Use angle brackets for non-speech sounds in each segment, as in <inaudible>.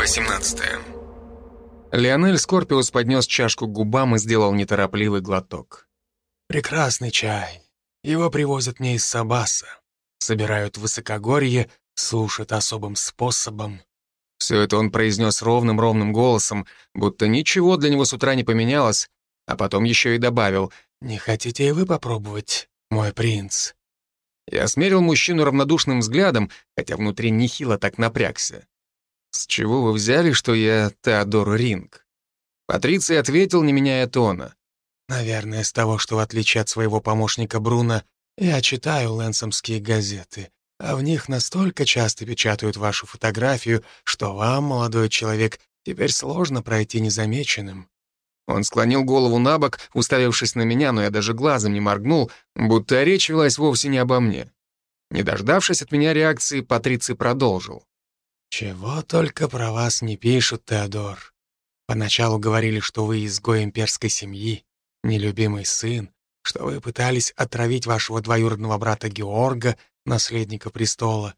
Глава 17. Леонель Скорпиус поднес чашку к губам и сделал неторопливый глоток. «Прекрасный чай. Его привозят мне из Сабаса. Собирают в высокогорье, сушат особым способом». Все это он произнес ровным-ровным голосом, будто ничего для него с утра не поменялось, а потом еще и добавил «Не хотите и вы попробовать, мой принц?» Я смерил мужчину равнодушным взглядом, хотя внутри нехило так напрягся. «С чего вы взяли, что я Теодор Ринг?» Патриций ответил, не меняя тона. «Наверное, с того, что в отличие от своего помощника Бруно, я читаю лэнсомские газеты, а в них настолько часто печатают вашу фотографию, что вам, молодой человек, теперь сложно пройти незамеченным». Он склонил голову на бок, уставившись на меня, но я даже глазом не моргнул, будто речь велась вовсе не обо мне. Не дождавшись от меня реакции, Патриций продолжил. «Чего только про вас не пишут, Теодор. Поначалу говорили, что вы изгой имперской семьи, нелюбимый сын, что вы пытались отравить вашего двоюродного брата Георга, наследника престола.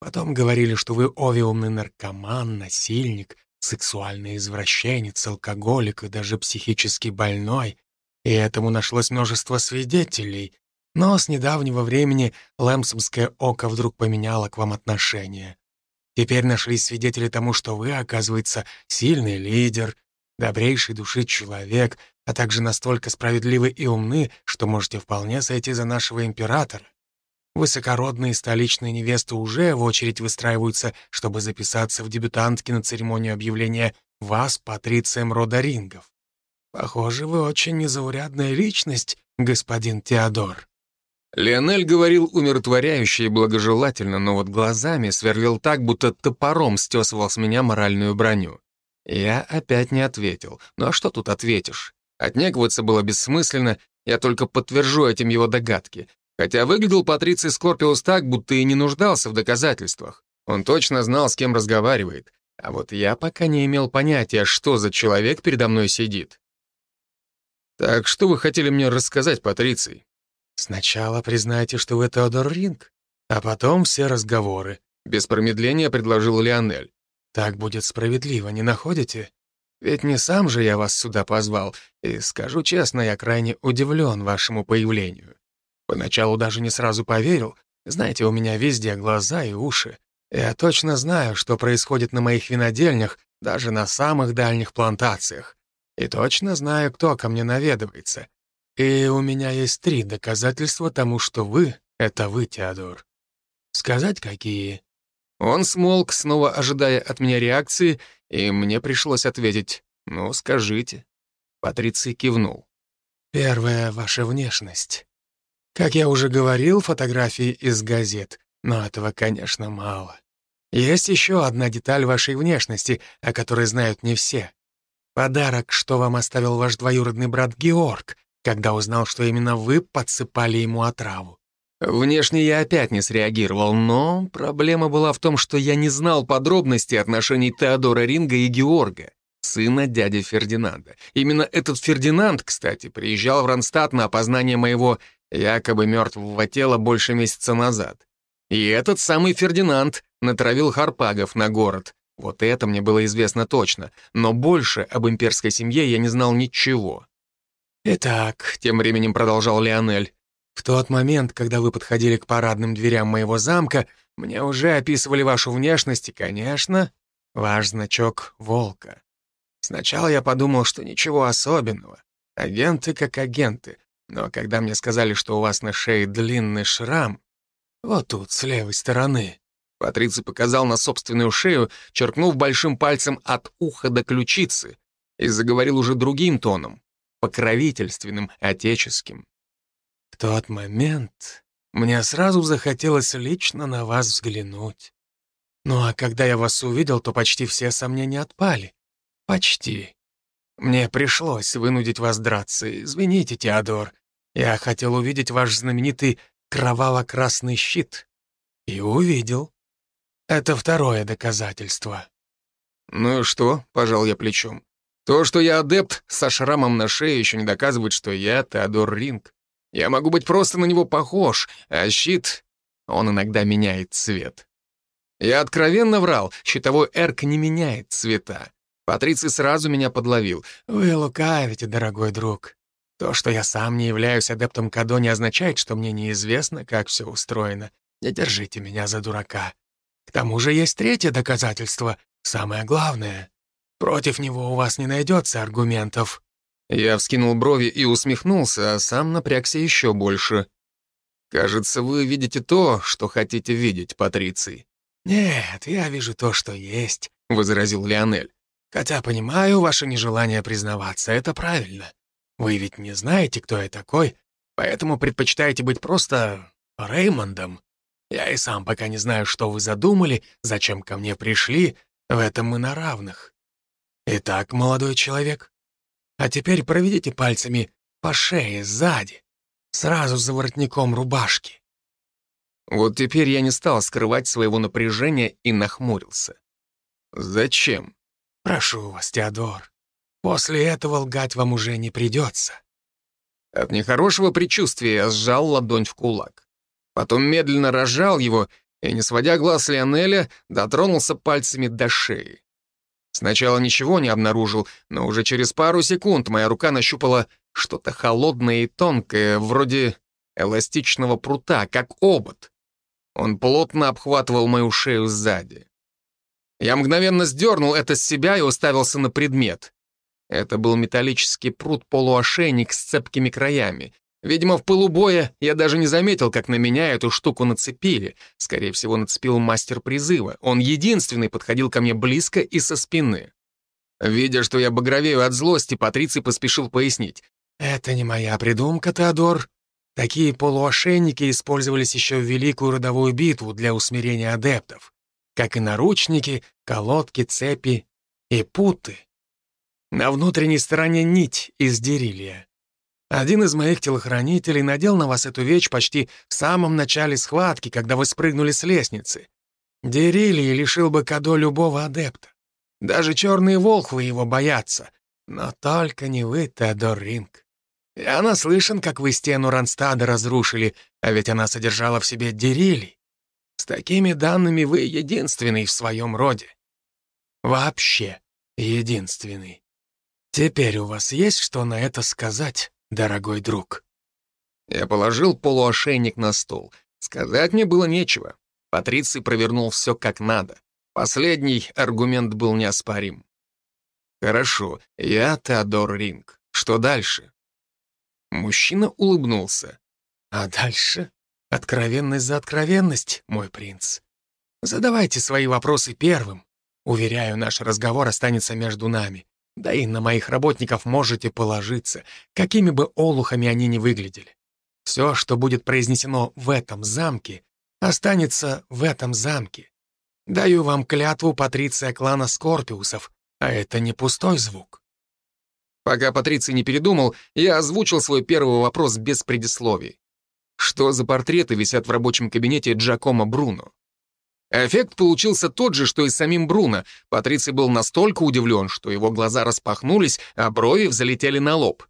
Потом говорили, что вы овиумный наркоман, насильник, сексуальный извращенец, алкоголик и даже психически больной. И этому нашлось множество свидетелей. Но с недавнего времени Лэмсомское око вдруг поменяло к вам отношение. Теперь нашлись свидетели тому, что вы, оказывается, сильный лидер, добрейший души человек, а также настолько справедливы и умны, что можете вполне сойти за нашего императора. Высокородные столичные невесты уже в очередь выстраиваются, чтобы записаться в дебютантки на церемонию объявления вас патрицием рода рингов. Похоже, вы очень незаурядная личность, господин Теодор. Леонель говорил умиротворяюще и благожелательно, но вот глазами сверлил так, будто топором стесывал с меня моральную броню. Я опять не ответил. Ну а что тут ответишь? Отнекиваться было бессмысленно, я только подтвержу этим его догадки. Хотя выглядел Патриций Скорпиус так, будто и не нуждался в доказательствах. Он точно знал, с кем разговаривает. А вот я пока не имел понятия, что за человек передо мной сидит. «Так что вы хотели мне рассказать, Патриций?» «Сначала признайте, что вы Теодор Ринг, а потом все разговоры», — без промедления предложил Леонель. «Так будет справедливо, не находите? Ведь не сам же я вас сюда позвал, и, скажу честно, я крайне удивлен вашему появлению. Поначалу даже не сразу поверил. Знаете, у меня везде глаза и уши. Я точно знаю, что происходит на моих винодельнях, даже на самых дальних плантациях. И точно знаю, кто ко мне наведывается. И у меня есть три доказательства тому, что вы — это вы, Теодор. Сказать, какие?» Он смолк, снова ожидая от меня реакции, и мне пришлось ответить «Ну, скажите». Патриций кивнул. «Первая — ваша внешность. Как я уже говорил, фотографии из газет, но этого, конечно, мало. Есть еще одна деталь вашей внешности, о которой знают не все. Подарок, что вам оставил ваш двоюродный брат Георг, когда узнал, что именно вы подсыпали ему отраву. Внешне я опять не среагировал, но проблема была в том, что я не знал подробностей отношений Теодора Ринга и Георга, сына дяди Фердинанда. Именно этот Фердинанд, кстати, приезжал в Ронстадт на опознание моего якобы мертвого тела больше месяца назад. И этот самый Фердинанд натравил Харпагов на город. Вот это мне было известно точно, но больше об имперской семье я не знал ничего. «Итак», — тем временем продолжал Леонель, «в тот момент, когда вы подходили к парадным дверям моего замка, мне уже описывали вашу внешность и, конечно, ваш значок волка. Сначала я подумал, что ничего особенного. Агенты как агенты. Но когда мне сказали, что у вас на шее длинный шрам, вот тут, с левой стороны, Патриций показал на собственную шею, черкнув большим пальцем от уха до ключицы, и заговорил уже другим тоном покровительственным, отеческим. В тот момент мне сразу захотелось лично на вас взглянуть. Ну а когда я вас увидел, то почти все сомнения отпали. Почти. Мне пришлось вынудить вас драться. Извините, Теодор. Я хотел увидеть ваш знаменитый кроваво-красный щит. И увидел. Это второе доказательство. «Ну и что?» — пожал я плечом. То, что я адепт со шрамом на шее, еще не доказывает, что я Теодор Ринг. Я могу быть просто на него похож, а щит, он иногда меняет цвет. Я откровенно врал, щитовой эрк не меняет цвета. Патриций сразу меня подловил. «Вы лукавите, дорогой друг. То, что я сам не являюсь адептом Кадо, не означает, что мне неизвестно, как все устроено. Не держите меня за дурака. К тому же есть третье доказательство, самое главное. Против него у вас не найдется аргументов». Я вскинул брови и усмехнулся, а сам напрягся еще больше. «Кажется, вы видите то, что хотите видеть, Патриций». «Нет, я вижу то, что есть», — возразил Леонель. «Хотя понимаю ваше нежелание признаваться, это правильно. Вы ведь не знаете, кто я такой, поэтому предпочитаете быть просто Реймондом. Я и сам пока не знаю, что вы задумали, зачем ко мне пришли, в этом мы на равных. Итак, молодой человек, а теперь проведите пальцами по шее сзади, сразу за воротником рубашки. Вот теперь я не стал скрывать своего напряжения и нахмурился. Зачем? Прошу вас, Теодор. После этого лгать вам уже не придется. От нехорошего предчувствия я сжал ладонь в кулак. Потом медленно разжал его и, не сводя глаз Лионеля, дотронулся пальцами до шеи. Сначала ничего не обнаружил, но уже через пару секунд моя рука нащупала что-то холодное и тонкое, вроде эластичного прута, как обод. Он плотно обхватывал мою шею сзади. Я мгновенно сдернул это с себя и уставился на предмет. Это был металлический прут-полуошейник с цепкими краями. Видимо, в пылу я даже не заметил, как на меня эту штуку нацепили. Скорее всего, нацепил мастер призыва. Он единственный подходил ко мне близко и со спины. Видя, что я багровею от злости, Патриций поспешил пояснить. «Это не моя придумка, Теодор. Такие полуошейники использовались еще в Великую Родовую битву для усмирения адептов, как и наручники, колодки, цепи и путы. На внутренней стороне нить из дерилья. Один из моих телохранителей надел на вас эту вещь почти в самом начале схватки, когда вы спрыгнули с лестницы. Дерилий лишил бы Кадо любого адепта. Даже черные волхвы его боятся. Но только не вы, Теодор Ринг. Я наслышан, как вы стену Ранстада разрушили, а ведь она содержала в себе Дерилий. С такими данными вы единственный в своем роде. Вообще единственный. Теперь у вас есть что на это сказать, дорогой друг?» Я положил полуошейник на стол. Сказать мне было нечего. Патриций провернул все как надо. Последний аргумент был неоспорим. «Хорошо, я Теодор Ринг. Что дальше?» Мужчина улыбнулся. «А дальше? Откровенность за откровенность, мой принц. Задавайте свои вопросы первым. Уверяю, наш разговор останется между нами. Да и на моих работников можете положиться, какими бы олухами они ни выглядели. Все, что будет произнесено в этом замке, останется в этом замке. Даю вам клятву Патриция клана Скорпиусов, а это не пустой звук. Пока Патриций не передумал, я озвучил свой первый вопрос без предисловий. Что за портреты висят в рабочем кабинете Джакомо Бруно? Эффект получился тот же, что и самим Бруно. Патриций был настолько удивлен, что его глаза распахнулись, а брови взлетели на лоб.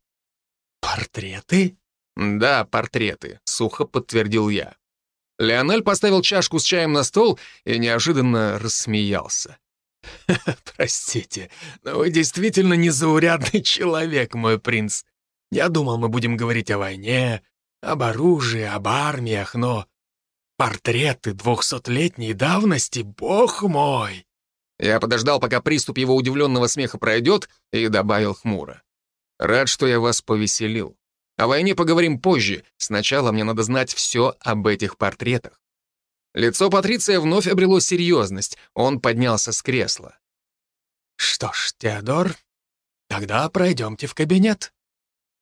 «Портреты?» «Да, портреты», — сухо подтвердил я. Леонель поставил чашку с чаем на стол и неожиданно рассмеялся. <laughs> «Простите, но вы действительно незаурядный человек, мой принц. Я думал, мы будем говорить о войне, об оружии, об армиях, но Портреты двухсотлетней давности, бог мой!» Я подождал, пока приступ его удивленного смеха пройдет, и добавил хмуро. «Рад, что я вас повеселил. О войне поговорим позже. Сначала мне надо знать все об этих портретах». Лицо Патриция вновь обрело серьезность. Он поднялся с кресла. «Что ж, Теодор, тогда пройдемте в кабинет».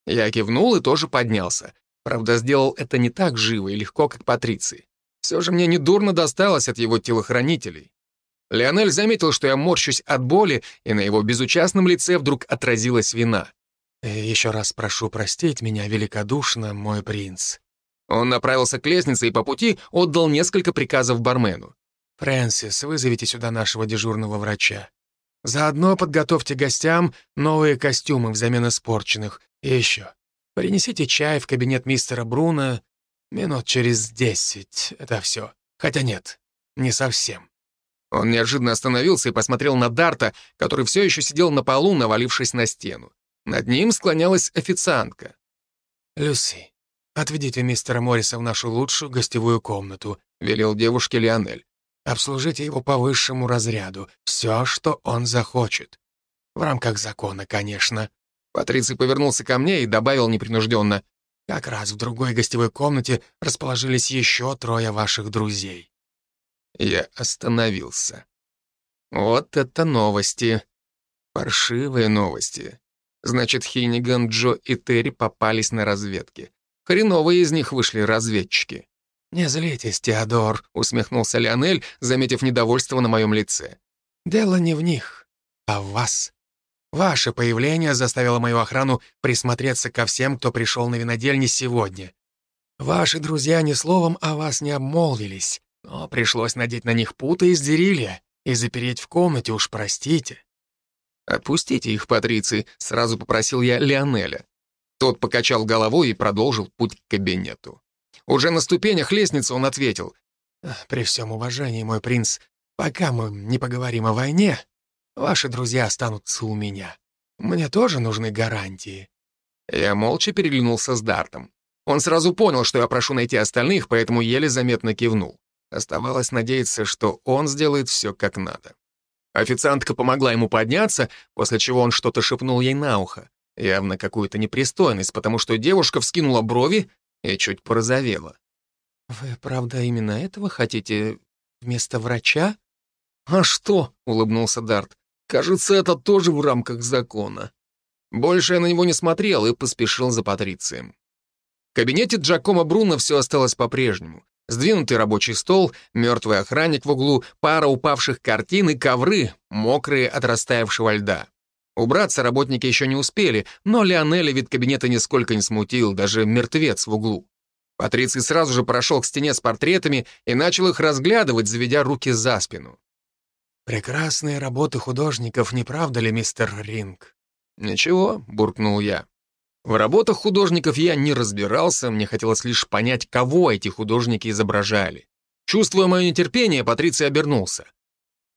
Я кивнул и тоже поднялся. Правда, сделал это не так живо и легко, как Патриций. Все же мне недурно досталось от его телохранителей. Леонель заметил, что я морщусь от боли, и на его безучастном лице вдруг отразилась вина. «Э, «Еще раз прошу простить меня великодушно, мой принц». Он направился к лестнице и по пути отдал несколько приказов бармену. «Фрэнсис, вызовите сюда нашего дежурного врача. Заодно подготовьте гостям новые костюмы взамен испорченных. И еще, принесите чай в кабинет мистера Бруна Минут через десять — это все. Хотя нет, не совсем. Он неожиданно остановился и посмотрел на Дарта, который все еще сидел на полу, навалившись на стену. Над ним склонялась официантка. «Люси, отведите мистера Морриса в нашу лучшую гостевую комнату», — велел девушке Лионель. «Обслужите его по высшему разряду. Все, что он захочет. В рамках закона, конечно». Патриций повернулся ко мне и добавил непринужденно. «Как раз в другой гостевой комнате расположились еще трое ваших друзей». Я остановился. Вот это новости. Паршивые новости. Значит, Хинниган, Джо и Терри попались на разведке. Хреновые из них вышли разведчики. «Не злитесь, Теодор», — усмехнулся Леонель, заметив недовольство на моем лице. «Дело не в них, а в вас. Ваше появление заставило мою охрану присмотреться ко всем, кто пришел на винодельни сегодня. Ваши друзья ни словом о вас не обмолвились, но пришлось надеть на них путы из дерилья и запереть в комнате, уж простите. «Отпустите их, Патриции», — сразу попросил я Леонеля. Тот покачал головой и продолжил путь к кабинету. Уже на ступенях лестницы он ответил. «При всем уважении, мой принц, пока мы не поговорим о войне, ваши друзья останутся у меня. Мне тоже нужны гарантии». Я молча переглянулся с Дартом. Он сразу понял, что я прошу найти остальных, поэтому еле заметно кивнул. Оставалось надеяться, что он сделает все как надо. Официантка помогла ему подняться, после чего он что-то шепнул ей на ухо. Явно какую-то непристойность, потому что девушка вскинула брови и чуть порозовела. «Вы, правда, именно этого хотите вместо врача?» «А что?» — улыбнулся Дарт. «Кажется, это тоже в рамках закона». Больше я на него не смотрел и поспешил за Патрицием. В кабинете Джакома Бруно все осталось по-прежнему. Сдвинутый рабочий стол, мертвый охранник в углу, пара упавших картин и ковры, мокрые от растаявшего льда. Убраться работники еще не успели, но Леонеля вид кабинета нисколько не смутил, даже мертвец в углу. Патриций сразу же прошел к стене с портретами и начал их разглядывать, заведя руки за спину. «Прекрасные работы художников, не правда ли, мистер Ринг?» «Ничего», — буркнул я. В работах художников я не разбирался, мне хотелось лишь понять, кого эти художники изображали. Чувствуя мое нетерпение, Патриций обернулся.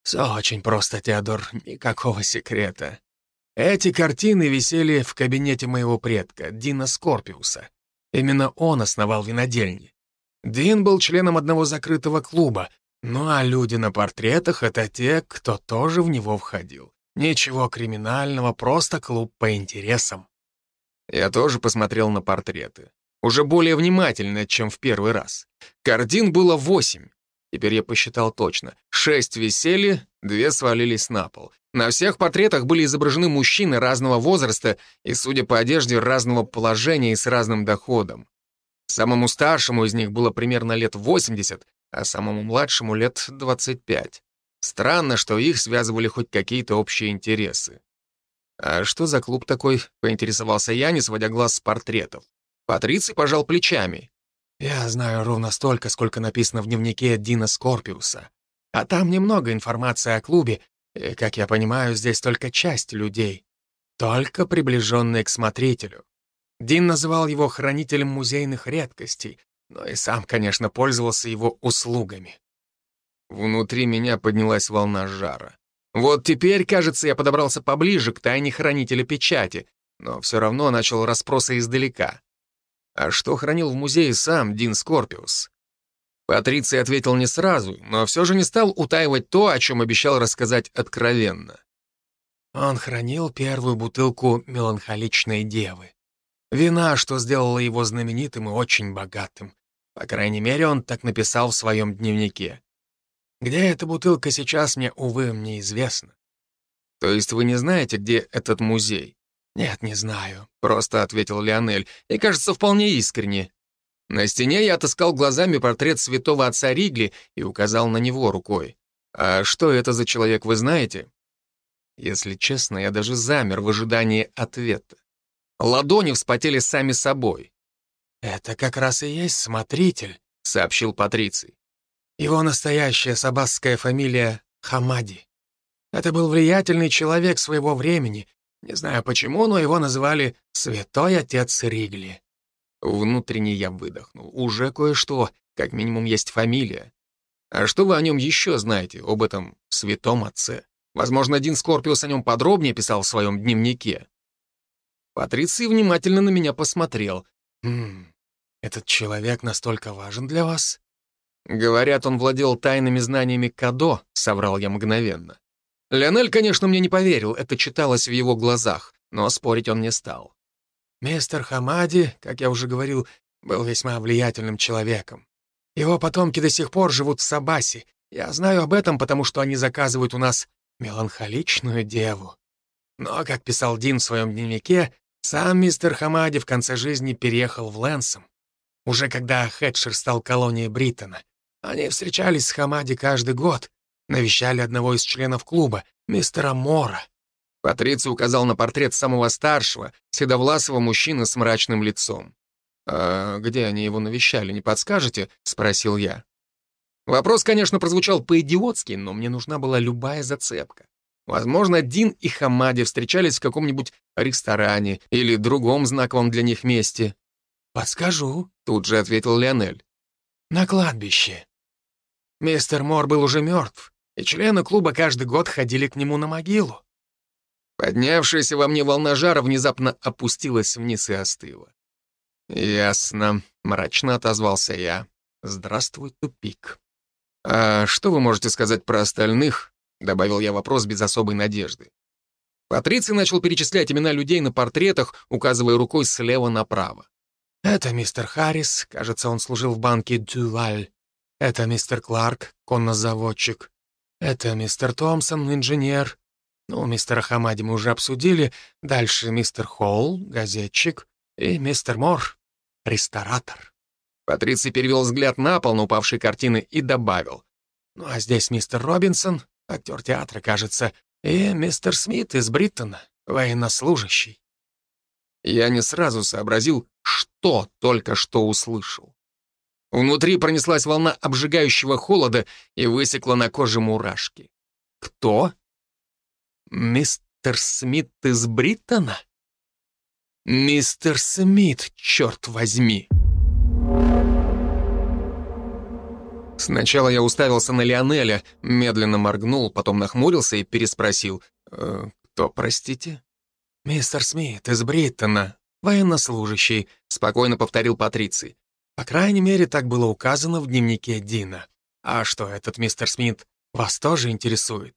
«Все очень просто, Теодор, никакого секрета. Эти картины висели в кабинете моего предка, Дина Скорпиуса. Именно он основал винодельни. Дин был членом одного закрытого клуба, ну а люди на портретах — это те, кто тоже в него входил. Ничего криминального, просто клуб по интересам. Я тоже посмотрел на портреты. Уже более внимательно, чем в первый раз. Картин было восемь. Теперь я посчитал точно. Шесть висели, две свалились на пол. На всех портретах были изображены мужчины разного возраста и, судя по одежде, разного положения и с разным доходом. Самому старшему из них было примерно лет 80, а самому младшему лет 25. Странно, что их связывали хоть какие-то общие интересы. «А что за клуб такой?» — поинтересовался я, не сводя глаз с портретов. Патриций пожал плечами. «Я знаю ровно столько, сколько написано в дневнике Дина Скорпиуса. А там немного информации о клубе, и, как я понимаю, здесь только часть людей. Только приближенные к смотрителю. Дин называл его хранителем музейных редкостей, но и сам, конечно, пользовался его услугами». Внутри меня поднялась волна жара. Вот теперь, кажется, я подобрался поближе к тайне хранителя печати, но все равно начал расспросы издалека. А что хранил в музее сам Дин Скорпиус? Патриций ответил не сразу, но все же не стал утаивать то, о чем обещал рассказать откровенно. Он хранил первую бутылку меланхоличной девы. Вина, что сделала его знаменитым и очень богатым. По крайней мере, он так написал в своем дневнике. Где эта бутылка сейчас, мне, увы, неизвестно. То есть вы не знаете, где этот музей? Нет, не знаю, просто ответил Леонель, и, кажется, вполне искренне. На стене я отыскал глазами портрет святого отца Ригли и указал на него рукой. А что это за человек, вы знаете? Если честно, я даже замер в ожидании ответа. Ладони вспотели сами собой. «Это как раз и есть смотритель», — сообщил Патриций. Его настоящая сабасская фамилия Хамади. Это был влиятельный человек своего времени. Не знаю почему, но его называли «Святой Отец Ригли». Внутренне я выдохнул. Уже кое-что, как минимум есть фамилия. А что вы о нем еще знаете, об этом святом отце? Возможно, один Скорпиус о нем подробнее писал в своем дневнике. Патриций внимательно на меня посмотрел. «Хм, этот человек настолько важен для вас?» «Говорят, он владел тайными знаниями Кадо», — соврал я мгновенно. Леонель, конечно, мне не поверил, это читалось в его глазах, но спорить он не стал. «Мистер Хамади, как я уже говорил, был весьма влиятельным человеком. Его потомки до сих пор живут в Сабасе. Я знаю об этом, потому что они заказывают у нас меланхоличную деву. Но, как писал Дин в своем дневнике, сам мистер Хамади в конце жизни переехал в Лэнсом. Уже когда Хедшир стал колонией Бриттона. Они встречались с Хамади каждый год, навещали одного из членов клуба, мистера Мора. Патриций указал на портрет самого старшего, седовласого мужчины с мрачным лицом. «А где они его навещали, не подскажете?» — спросил я. Вопрос, конечно, прозвучал по-идиотски, но мне нужна была любая зацепка. Возможно, Дин и Хамади встречались в каком-нибудь ресторане или другом знаковом для них месте. «Подскажу», — тут же ответил Леонель. «На кладбище. Мистер Мор был уже мертв, и члены клуба каждый год ходили к нему на могилу». Поднявшаяся во мне волна жара внезапно опустилась вниз и остыла. «Ясно», — мрачно отозвался я. «Здравствуй, тупик». «А что вы можете сказать про остальных?» — добавил я вопрос без особой надежды. Патриций начал перечислять имена людей на портретах, указывая рукой слева направо. «Это мистер Харрис, кажется, он служил в банке Дюваль. Это мистер Кларк, коннозаводчик. Это мистер Томпсон, инженер. Ну, мистера Хамади мы уже обсудили. Дальше мистер Холл, газетчик. И мистер Мор, ресторатор». Патриций перевел взгляд на пол на упавшей картины и добавил. «Ну, а здесь мистер Робинсон, актер театра, кажется, и мистер Смит из Бриттона, военнослужащий». Я не сразу сообразил, что только что услышал. Внутри пронеслась волна обжигающего холода и высекла на коже мурашки. Кто? Мистер Смит из Бриттона? Мистер Смит, черт возьми! Сначала я уставился на Лионеля, медленно моргнул, потом нахмурился и переспросил. «Э, «Кто, простите?» «Мистер Смит из Бриттона, военнослужащий», — спокойно повторил Патриций. «По крайней мере, так было указано в дневнике Дина. А что, этот мистер Смит вас тоже интересует?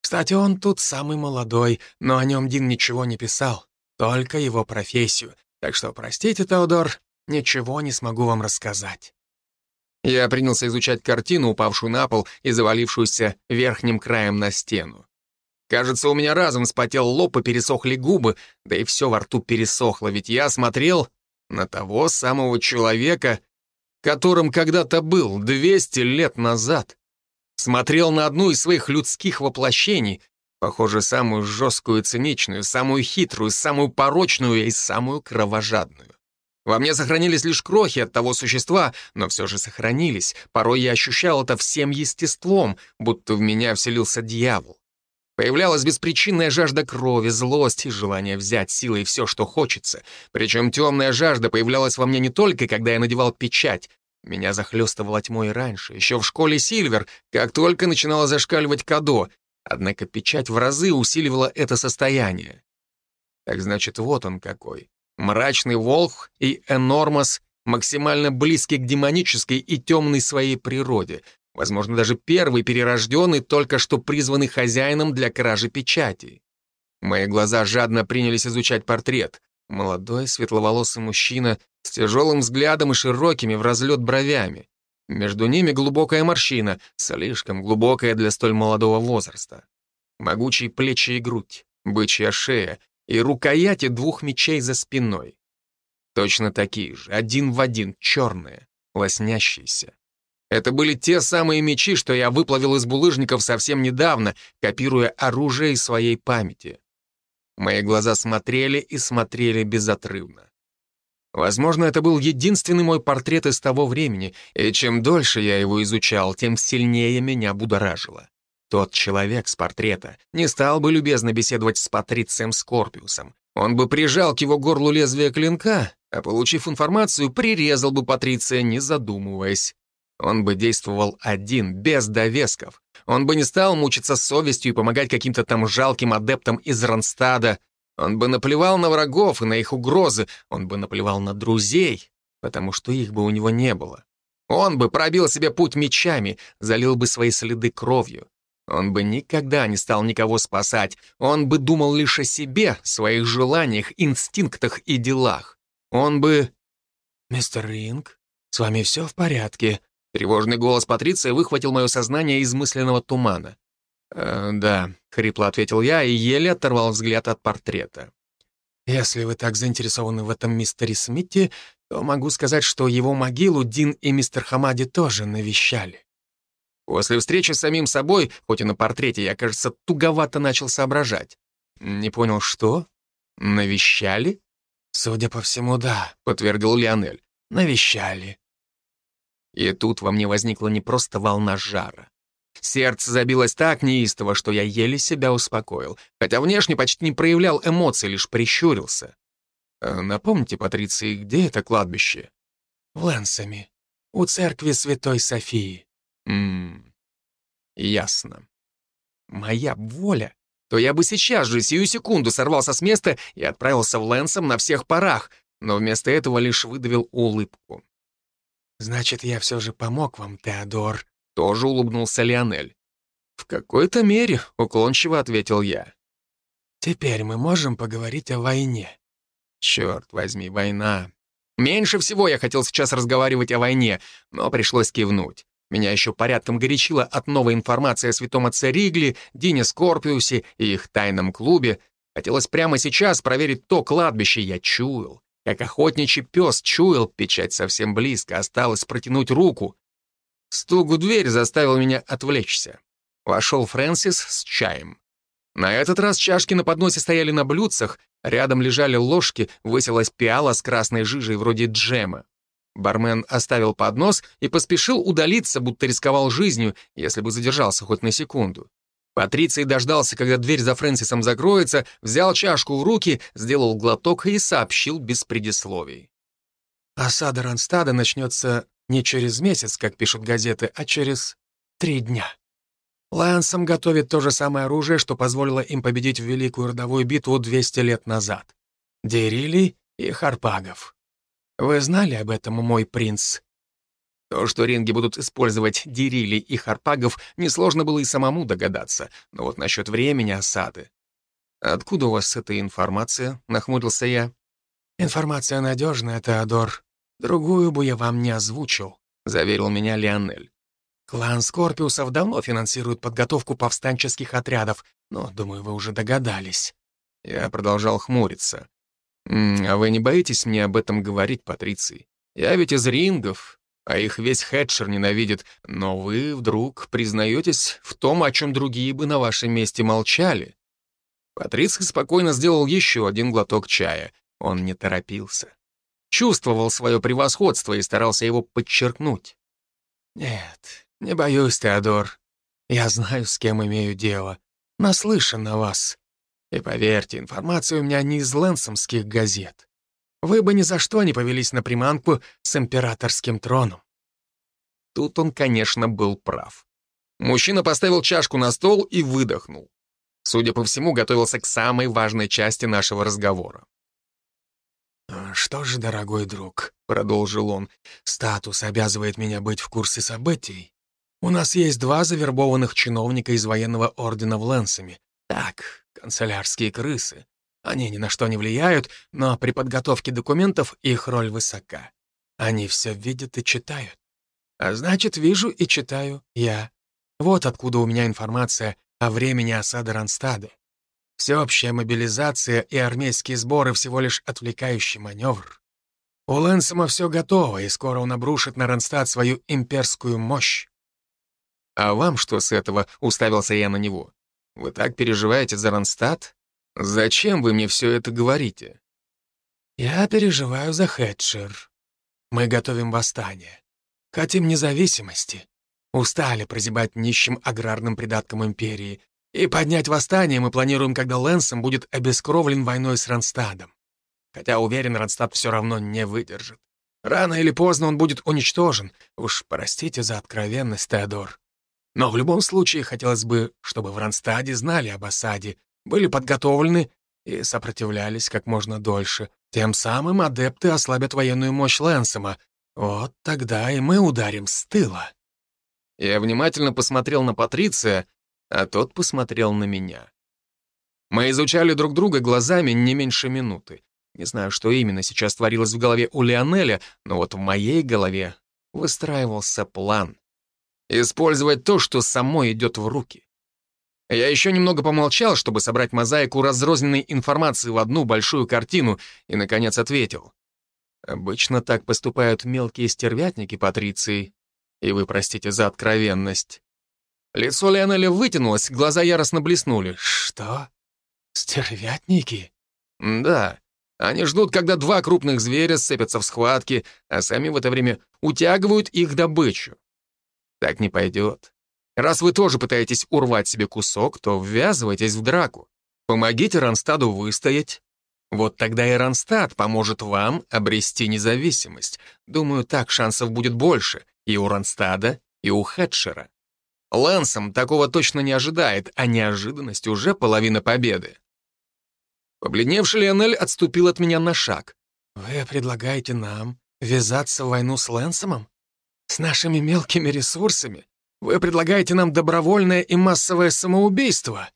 Кстати, он тут самый молодой, но о нем Дин ничего не писал, только его профессию. Так что, простите, Теодор, ничего не смогу вам рассказать». Я принялся изучать картину, упавшую на пол и завалившуюся верхним краем на стену. Кажется, у меня разом вспотел лоб и пересохли губы, да и все во рту пересохло, ведь я смотрел на того самого человека, которым когда-то был 200 лет назад. Смотрел на одну из своих людских воплощений, похоже, самую жесткую и циничную, самую хитрую, самую порочную и самую кровожадную. Во мне сохранились лишь крохи от того существа, но все же сохранились. Порой я ощущал это всем естеством, будто в меня вселился дьявол. Появлялась беспричинная жажда крови, злость и желание взять силой все, что хочется. Причем темная жажда появлялась во мне не только, когда я надевал печать. Меня захлестывала тьмой раньше, еще в школе Сильвер, как только начинала зашкаливать Кадо. Однако печать в разы усиливала это состояние. Так значит, вот он какой. Мрачный волх и Энормос максимально близки к демонической и темной своей природе, возможно, даже первый перерожденный, только что призванный хозяином для кражи печати. Мои глаза жадно принялись изучать портрет. Молодой, светловолосый мужчина с тяжелым взглядом и широкими в разлет бровями. Между ними глубокая морщина, слишком глубокая для столь молодого возраста. Могучие плечи и грудь, бычья шея, и рукояти двух мечей за спиной. Точно такие же, один в один, черные, лоснящиеся. Это были те самые мечи, что я выплавил из булыжников совсем недавно, копируя оружие из своей памяти. Мои глаза смотрели и смотрели безотрывно. Возможно, это был единственный мой портрет из того времени, и чем дольше я его изучал, тем сильнее меня будоражило. Тот человек с портрета не стал бы любезно беседовать с Патрицием Скорпиусом. Он бы прижал к его горлу лезвие клинка, а, получив информацию, прирезал бы Патриция, не задумываясь. Он бы действовал один, без довесков. Он бы не стал мучиться совестью и помогать каким-то там жалким адептам из Ронстада. Он бы наплевал на врагов и на их угрозы. Он бы наплевал на друзей, потому что их бы у него не было. Он бы пробил себе путь мечами, залил бы свои следы кровью. Он бы никогда не стал никого спасать. Он бы думал лишь о себе, своих желаниях, инстинктах и делах. Он бы... «Мистер Ринг, с вами все в порядке?» Тревожный голос Патриции выхватил мое сознание из мысленного тумана. «Э, «Да», — хрипло ответил я и еле оторвал взгляд от портрета. «Если вы так заинтересованы в этом мистере Смитте, то могу сказать, что его могилу Дин и мистер Хамади тоже навещали». После встречи с самим собой, хоть и на портрете, я, кажется, туговато начал соображать. Не понял, что? Навещали? «Судя по всему, да», — подтвердил Лионель. «Навещали». И тут во мне возникла не просто волна жара. Сердце забилось так неистово, что я еле себя успокоил, хотя внешне почти не проявлял эмоций, лишь прищурился. «Э, «Напомните, Патриции, где это кладбище?» «В Лэнсами, у церкви Святой Софии». «Ммм, ясно. Моя воля то я бы сейчас же, сию секунду, сорвался с места и отправился в Лэнсом на всех парах, но вместо этого лишь выдавил улыбку. «Значит, я все же помог вам, Теодор», — тоже улыбнулся Лионель. «В какой-то мере», — уклончиво ответил я. «Теперь мы можем поговорить о войне». «Черт возьми, война. Меньше всего я хотел сейчас разговаривать о войне, но пришлось кивнуть. Меня еще порядком горячило от новой информации о святом отце Ригли, Дине Скорпиусе и их тайном клубе. Хотелось прямо сейчас проверить то кладбище, я чуял. Как охотничий пес чуял, печать совсем близко, осталось протянуть руку. Стук в дверь заставил меня отвлечься. Вошел Фрэнсис с чаем. На этот раз чашки на подносе стояли на блюдцах, рядом лежали ложки, высилась пиала с красной жижей вроде джема. Бармен оставил поднос и поспешил удалиться, будто рисковал жизнью, если бы задержался хоть на секунду. Патриций дождался, когда дверь за Фрэнсисом закроется, взял чашку в руки, сделал глоток и сообщил без предисловий. «Осада Ронстада начнется не через месяц, как пишут газеты, а через три дня. Лансом готовит то же самое оружие, что позволило им победить в Великую Родовую битву 200 лет назад. Дерили и Харпагов. Вы знали об этом, мой принц?» То, что ринги будут использовать дирили и харпагов, несложно было и самому догадаться. Но вот насчет времени осады. «Откуда у вас эта информация?» — нахмурился я. «Информация надежная, Теодор. Другую бы я вам не озвучил», — заверил меня Лионель. «Клан Скорпиусов давно финансирует подготовку повстанческих отрядов, но, думаю, вы уже догадались». Я продолжал хмуриться. «А вы не боитесь мне об этом говорить, Патриций? Я ведь из рингов, а их весь хедшер ненавидит, но вы вдруг признаетесь в том, о чем другие бы на вашем месте молчали». Патриций спокойно сделал еще один глоток чая. Он не торопился. Чувствовал свое превосходство и старался его подчеркнуть. «Нет, не боюсь, Теодор. Я знаю, с кем имею дело. Наслышан на вас. И поверьте, информация у меня не из лэнсомских газет. Вы бы ни за что не повелись на приманку с императорским троном. Тут он, конечно, был прав. Мужчина поставил чашку на стол и выдохнул. Судя по всему, готовился к самой важной части нашего разговора. «А «Что же, дорогой друг», — продолжил он, — «статус обязывает меня быть в курсе событий. У нас есть два завербованных чиновника из военного ордена в Лэнсами. Так, канцелярские крысы. Они ни на что не влияют, но при подготовке документов их роль высока. Они все видят и читают. А значит, вижу и читаю я. Вот откуда у меня информация о времени осады Ронстада. Всеобщая мобилизация и армейские сборы всего лишь отвлекающий маневр. У Лэнсома все готово, и скоро он обрушит на Ронстад свою имперскую мощь. «А вам что с этого?» — уставился я на него. Вы так переживаете за Ронстадт? Зачем вы мне все это говорите? Я переживаю за Хедшир. Мы готовим восстание. Хотим независимости. Устали прозябать нищим аграрным придатком империи. И поднять восстание мы планируем, когда Лэнсом будет обескровлен войной с Ронстадом. Хотя, уверен, Ронстад все равно не выдержит. Рано или поздно он будет уничтожен. Уж простите за откровенность, Теодор. Но в любом случае хотелось бы, чтобы в Ронстаде знали об осаде, были подготовлены и сопротивлялись как можно дольше. Тем самым адепты ослабят военную мощь Лэнсома. Вот тогда и мы ударим с тыла. Я внимательно посмотрел на Патриция, а тот посмотрел на меня. Мы изучали друг друга глазами не меньше минуты. Не знаю, что именно сейчас творилось в голове у Лионеля, но вот в моей голове выстраивался план. Использовать то, что само идет в руки. Я еще немного помолчал, чтобы собрать мозаику разрозненной информации в одну большую картину, и, наконец, ответил. Обычно так поступают мелкие стервятники, Патриции, и вы простите за откровенность. Лицо Леонеля вытянулось, глаза яростно блеснули. «Что? Стервятники?» «Да. Они ждут, когда два крупных зверя сцепятся в схватке, а сами в это время утягивают их добычу. Так не пойдет. Раз вы тоже пытаетесь урвать себе кусок, то ввязывайтесь в драку. Помогите Ронстаду выстоять. Вот тогда и Ронстад поможет вам обрести независимость. Думаю, так шансов будет больше и у Ронстада, и у Хедшера. Лансом такого точно не ожидает, а неожиданность уже половина победы. Побледневший Лионель отступил от меня на шаг. «Вы предлагаете нам ввязаться в войну с Лэнсомом? С нашими мелкими ресурсами? Вы предлагаете нам добровольное и массовое самоубийство?»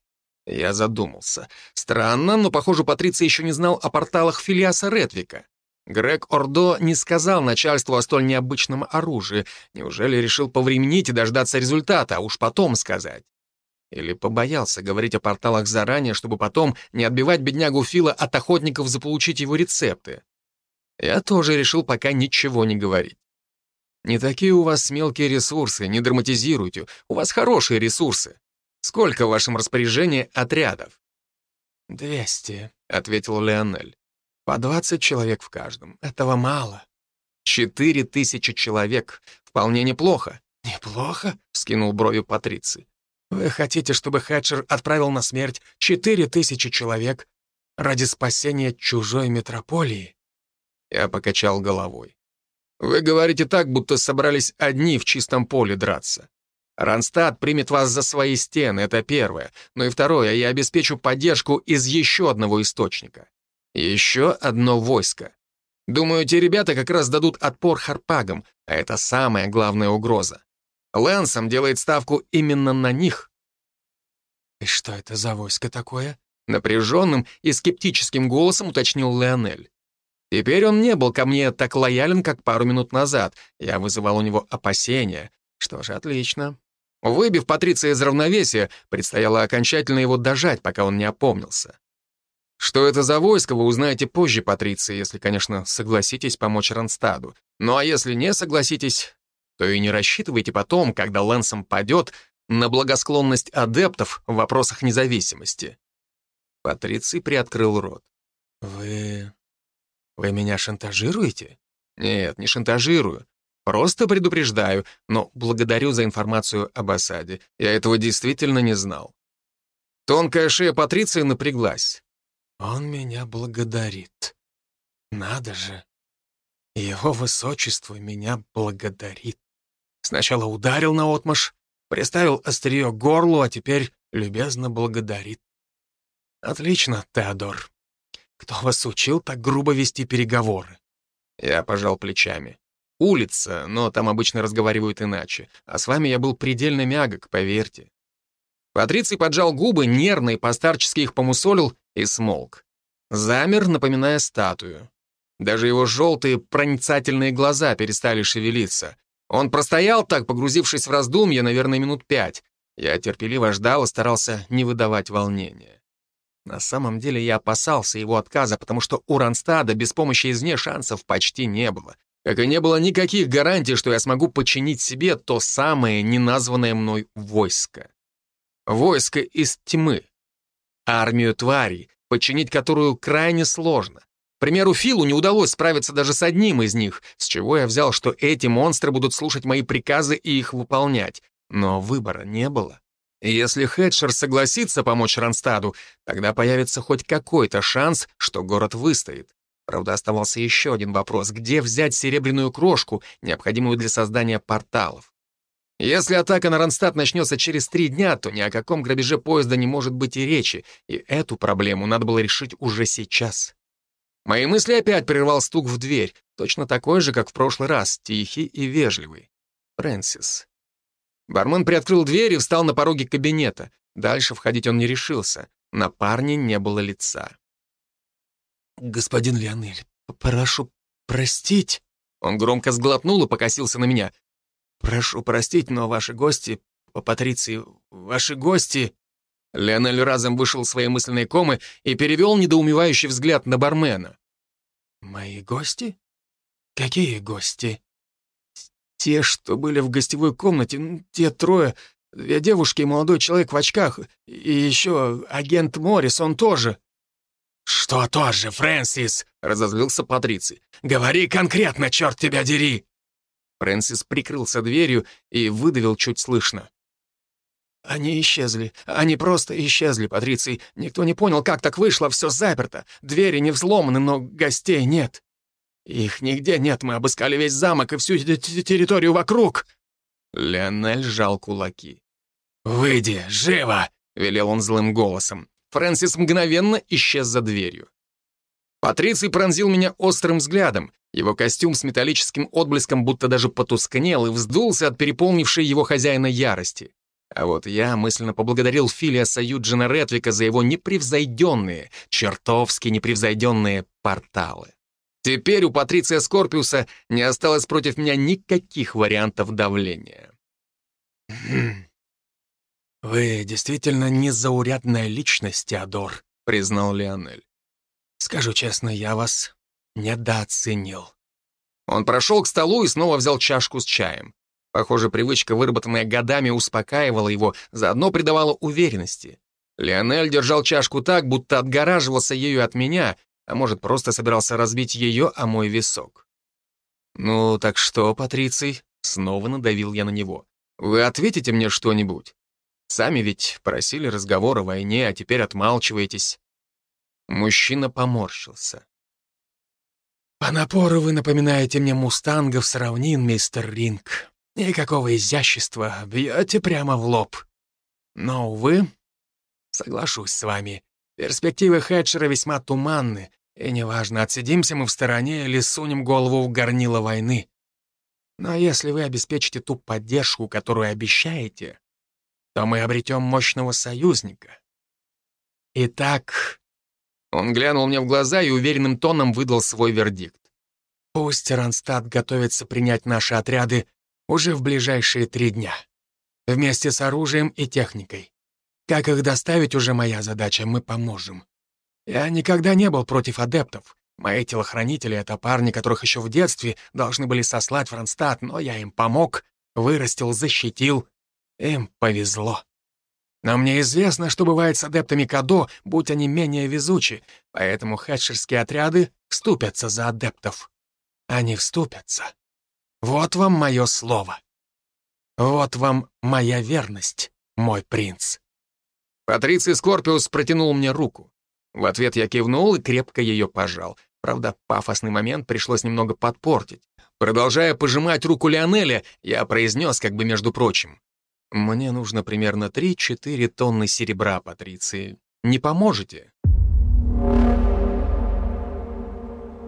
Я задумался. Странно, но, похоже, Патриция еще не знал о порталах Филиаса Редвика. Грег Ордо не сказал начальству о столь необычном оружии. Неужели решил повременить и дождаться результата, а уж потом сказать? Или побоялся говорить о порталах заранее, чтобы потом не отбивать беднягу Фила от охотников заполучить его рецепты? Я тоже решил пока ничего не говорить. Не такие у вас мелкие ресурсы, не драматизируйте. У вас хорошие ресурсы. Сколько в вашем распоряжении отрядов? «Двести», — ответил Леонель. «По двадцать человек в каждом. Этого мало». «Четыре тысячи человек. Вполне неплохо». «Неплохо?» — скинул брови Патриции. «Вы хотите, чтобы Хэтчер отправил на смерть четыре тысячи человек ради спасения чужой метрополии?» Я покачал головой. Вы говорите так, будто собрались одни в чистом поле драться. Ранстад примет вас за свои стены, это первое. Но и второе, я обеспечу поддержку из еще одного источника. Еще одно войско. Думаю, те ребята как раз дадут отпор харпагам, а это самая главная угроза. Лэнсом делает ставку именно на них. «И что это за войско такое?» Напряженным и скептическим голосом уточнил Леонель. Теперь он не был ко мне так лоялен, как пару минут назад. Я вызывал у него опасения. Что же, отлично. Выбив Патриция из равновесия, предстояло окончательно его дожать, пока он не опомнился. Что это за войско, вы узнаете позже, Патриция, если, конечно, согласитесь помочь Ронстаду. Ну а если не согласитесь, то и не рассчитывайте потом, когда Лэнсом падет, на благосклонность адептов в вопросах независимости. Патриций приоткрыл рот. «Вы вы меня шантажируете? Нет, не шантажирую. Просто предупреждаю, но благодарю за информацию об осаде. Я этого действительно не знал. Тонкая шея Патриции напряглась. Он меня благодарит. Надо же. Его высочество меня благодарит. Сначала ударил на наотмашь, приставил острие к горлу, а теперь любезно благодарит. Отлично, Теодор. Кто вас учил так грубо вести переговоры? Я пожал плечами. Улица, но там обычно разговаривают иначе. А с вами я был предельно мягок, поверьте. Патриций поджал губы, нервно и постарчески их помусолил и смолк. Замер, напоминая статую. Даже его желтые проницательные глаза перестали шевелиться. Он простоял так, погрузившись в раздумье, наверное, минут пять. Я терпеливо ждал и старался не выдавать волнения. На самом деле я опасался его отказа, потому что у Ранстада без помощи извне шансов почти не было. Как и не было никаких гарантий, что я смогу подчинить себе то самое неназванное мной войско. Войско из тьмы. Армию тварей, подчинить которую крайне сложно. К примеру, Филу не удалось справиться даже с одним из них, с чего я взял, что эти монстры будут слушать мои приказы и их выполнять. Но выбора не было. И если Хедшер согласится помочь Ранстаду, тогда появится хоть какой-то шанс, что город выстоит. Правда, оставался еще один вопрос. Где взять серебряную крошку, необходимую для создания порталов? Если атака на Ронстадт начнется через три дня, то ни о каком грабеже поезда не может быть и речи, и эту проблему надо было решить уже сейчас. Мои мысли опять прервал стук в дверь, точно такой же, как в прошлый раз, тихий и вежливый. Фрэнсис. Бармен приоткрыл дверь и встал на пороге кабинета. Дальше входить он не решился. На парне не было лица. «Господин Леонель, прошу простить». Он громко сглотнул и покосился на меня. «Прошу простить, но ваши гости, Патриции, ваши гости...» Леонель разом вышел из своей мысленной комы и перевел недоумевающий взгляд на бармена. «Мои гости? Какие гости?» «Те, что были в гостевой комнате, те трое, две девушки и молодой человек в очках, и еще агент Моррис, он тоже». «Что тоже, Фрэнсис?» — разозлился Патриций. «Говори конкретно, черт тебя дери!» Фрэнсис прикрылся дверью и выдавил чуть слышно. «Они исчезли. Они просто исчезли, Патриций. Никто не понял, как так вышло, все заперто. Двери не взломаны, но гостей нет. Их нигде нет, мы обыскали весь замок и всю территорию вокруг». Леонель сжал кулаки. «Выйди, живо!» — велел он злым голосом. Фрэнсис мгновенно исчез за дверью. Патриций пронзил меня острым взглядом. Его костюм с металлическим отблеском будто даже потускнел и вздулся от переполнившей его хозяина ярости. А вот я мысленно поблагодарил Филиаса Юджина Ретвика за его непревзойденные, чертовски непревзойденные порталы. Теперь у Патриция Скорпиуса не осталось против меня никаких вариантов давления. Хм. «Вы действительно незаурядная личность, Теодор», — признал Леонель. «Скажу честно, я вас недооценил». Он прошел к столу и снова взял чашку с чаем. Похоже, привычка, выработанная годами, успокаивала его, заодно придавала уверенности. Леонель держал чашку так, будто отгораживался ею от меня, а может, просто собирался разбить ее о мой висок. «Ну, так что, Патриций?» — снова надавил я на него. «Вы ответите мне что-нибудь?» Сами ведь просили разговор о войне, а теперь отмалчиваетесь». Мужчина поморщился. «По напору вы напоминаете мне мустангов с равнин, мистер Ринг. Никакого изящества, бьете прямо в лоб. Но, увы, соглашусь с вами, перспективы Хэтчера весьма туманны, и неважно, отсидимся мы в стороне или сунем голову в горнило войны. Но если вы обеспечите ту поддержку, которую обещаете, то мы обретем мощного союзника. Итак...» Он глянул мне в глаза и уверенным тоном выдал свой вердикт. «Пусть Ронстадт готовится принять наши отряды уже в ближайшие три дня. Вместе с оружием и техникой. Как их доставить, уже моя задача, мы поможем. Я никогда не был против адептов. Мои телохранители — это парни, которых еще в детстве должны были сослать в Ронстадт, но я им помог, вырастил, защитил. Им повезло. Но мне известно, что бывает с адептами Кадо, будь они менее везучи, поэтому хэтчерские отряды вступятся за адептов. Они вступятся. Вот вам мое слово. Вот вам моя верность, мой принц. Патриций Скорпиус протянул мне руку. В ответ я кивнул и крепко ее пожал. Правда, пафосный момент пришлось немного подпортить. Продолжая пожимать руку Лионеля, я произнес, как бы между прочим. Мне нужно примерно 3-4 тонны серебра, Патриции. Не поможете?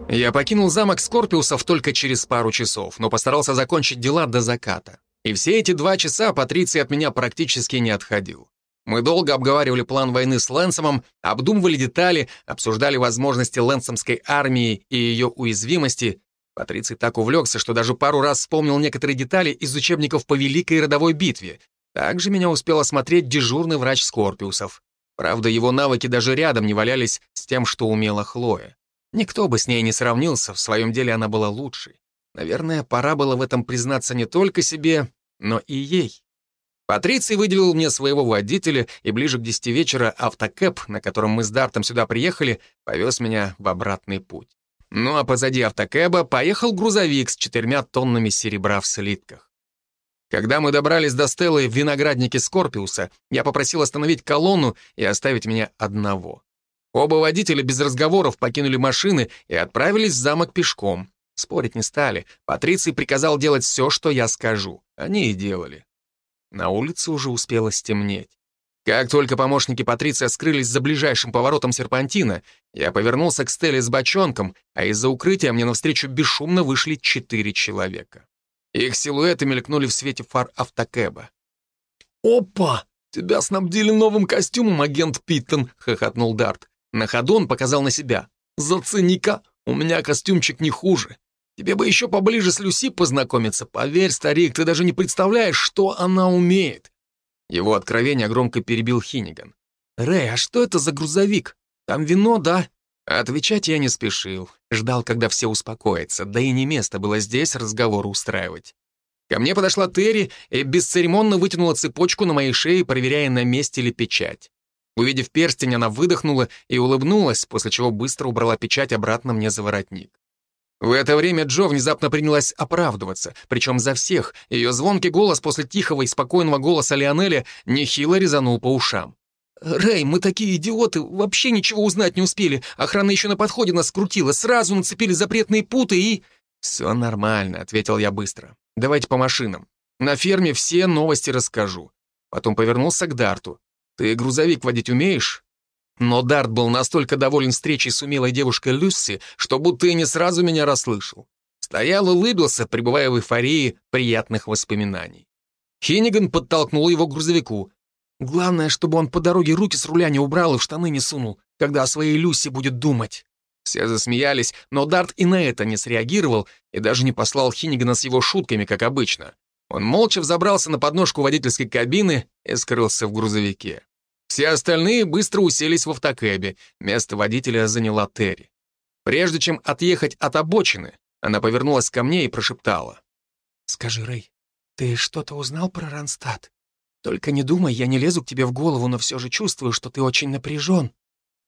Я покинул замок Скорпиусов только через пару часов, но постарался закончить дела до заката. И все эти два часа Патриций от меня практически не отходил. Мы долго обговаривали план войны с Лэнсомом, обдумывали детали, обсуждали возможности Лэнсомской армии и ее уязвимости. Патриций так увлекся, что даже пару раз вспомнил некоторые детали из учебников по Великой родовой битве, также меня успел осмотреть дежурный врач Скорпиусов. Правда, его навыки даже рядом не валялись с тем, что умела Хлоя. Никто бы с ней не сравнился, в своем деле она была лучшей. Наверное, пора было в этом признаться не только себе, но и ей. Патриций выделил мне своего водителя, и ближе к десяти вечера автокэп, на котором мы с Дартом сюда приехали, повез меня в обратный путь. Ну а позади автокэба поехал грузовик с четырьмя тоннами серебра в слитках. Когда мы добрались до Стеллы в винограднике Скорпиуса, я попросил остановить колонну и оставить меня одного. Оба водителя без разговоров покинули машины и отправились в замок пешком. Спорить не стали. Патриций приказал делать все, что я скажу. Они и делали. На улице уже успело стемнеть. Как только помощники Патриция скрылись за ближайшим поворотом серпантина, я повернулся к Стелле с бочонком, а из-за укрытия мне навстречу бесшумно вышли четыре человека. Их силуэты мелькнули в свете фар автокэба. «Опа! Тебя снабдили новым костюмом, агент Питтон!» — хохотнул Дарт. На ходу он показал на себя. «Зацени-ка, у меня костюмчик не хуже. Тебе бы еще поближе с Люси познакомиться. Поверь, старик, ты даже не представляешь, что она умеет. Его откровение громко перебил Хиниган. «Рэй, а что это за грузовик? Там вино, да?» Отвечать я не спешил. Ждал, когда все успокоятся, да и не место было здесь разговор устраивать. Ко мне подошла Терри и бесцеремонно вытянула цепочку на моей шее, проверяя, на месте ли печать. Увидев перстень, она выдохнула и улыбнулась, после чего быстро убрала печать обратно мне за воротник. В это время Джо внезапно принялась оправдываться, причем за всех. Ее звонкий голос после тихого и спокойного голоса Лионеля нехило резанул по ушам. «Рэй, мы такие идиоты, вообще ничего узнать не успели. Охрана еще на подходе нас скрутила, сразу нацепили запретные путы и...» «Все нормально», — ответил я быстро. «Давайте по машинам. На ферме все новости расскажу». Потом повернулся к Дарту. «Ты грузовик водить умеешь?» Но Дарт был настолько доволен встречей с умелой девушкой Люси, что будто и не сразу меня расслышал. Стоял улыбился, пребывая в эйфории приятных воспоминаний. Хенниган подтолкнул его к грузовику. «Главное, чтобы он по дороге руки с руля не убрал и в штаны не сунул, когда о своей Люси будет думать». Все засмеялись, но Дарт и на это не среагировал и даже не послал Хиннигана с его шутками, как обычно. Он молча взобрался на подножку водительской кабины и скрылся в грузовике. Все остальные быстро уселись в автокэбе. Место водителя заняла Терри. Прежде чем отъехать от обочины, она повернулась ко мне и прошептала. «Скажи, Рэй, ты что-то узнал про Ранстад? Только не думай, я не лезу к тебе в голову, но все же чувствую, что ты очень напряжен».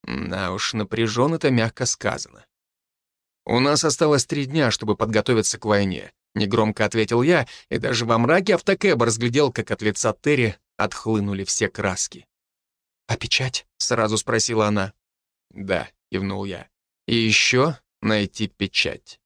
Да уж, напряжен это мягко сказано. «У нас осталось три дня, чтобы подготовиться к войне», — негромко ответил я, и даже во мраке автокэба разглядел, как от лица Терри отхлынули все краски. «А печать?» — сразу спросила она. «Да», — кивнул я. «И еще найти печать».